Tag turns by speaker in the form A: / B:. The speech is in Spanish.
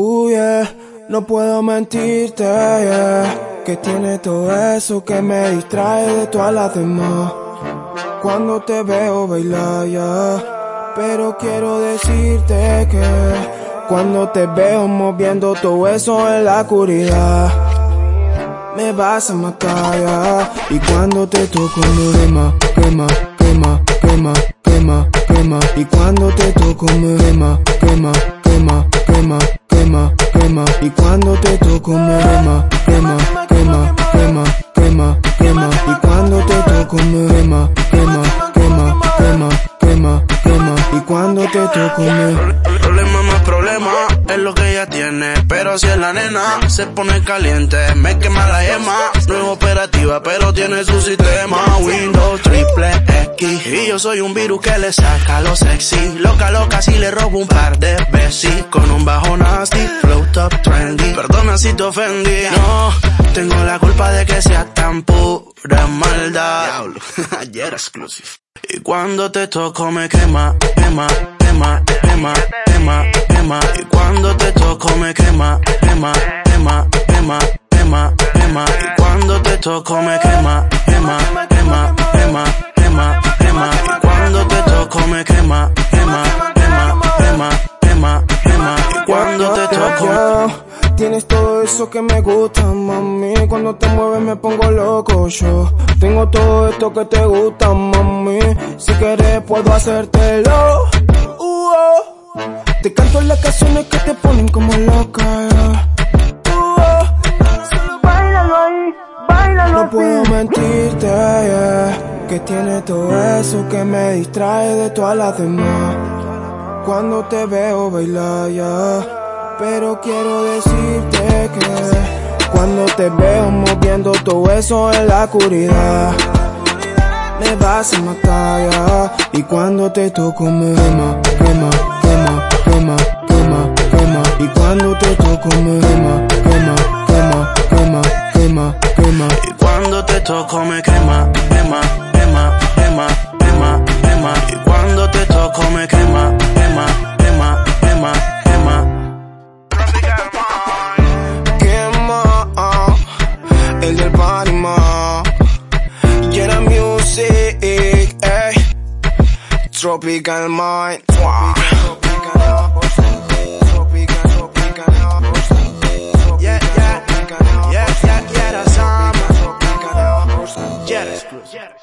A: Uh, no puedo mentirte, yeah, que tiene todo eso que me distrae de todas las demás. Cuando te veo bailar, yeah, pero quiero decirte que cuando te veo moviendo todo eso en la oscuridad, me vas a matar, y cuando te toco me quema, quema, quema, quema, quema, quema, y cuando te toco me quema, quema quema, quema. Y cuando te toco me quema, quema, quema, quema, quema, quema. Y cuando te toco me quema, quema, quema, quema, quema, quema. Y cuando te toco me
B: problema más problema es lo que ella tiene, pero si es la nena se pone caliente, me quema la yema, no es operativa pero tiene su sistema. Windows triple X. Y yo soy un virus que le saca lo sexy, loca loca si le robo un par de veces con un bajo nasty, flow top trendy, perdona si te ofendí, no, tengo la culpa de que sea tan pura maldad, diablo, ayer exclusive. Y cuando te toco me quema, quema, quema, quema, quema, quema. Y cuando te toco me quema, quema, quema, quema, quema, quema. Y cuando te toco me quema, quema,
A: Tienes todo eso que me gusta, mami. Cuando te mueves me pongo loco yo. Tengo todo esto que te gusta, mami. Si quieres puedo hacértelo. Uh -oh. Te canto las canciones que te ponen como loca. Uh -oh. Solo bailalo ahí, bailalo No puedo mentirte, yeah, que tiene todo eso que me distrae de todas las demás. Cuando te veo bailar, yeah pero quiero decirte que cuando te veo moviendo todo eso en la oscuridad, me vas a matar. Y cuando te toco me quema, quema, quema, quema, quema, quema. Y cuando te toco me quema, quema, quema, quema, quema, quema.
B: Y cuando te toco me quema, quema,
A: Tropical Mind. Yeah, yeah, yeah, yeah, yeah, that's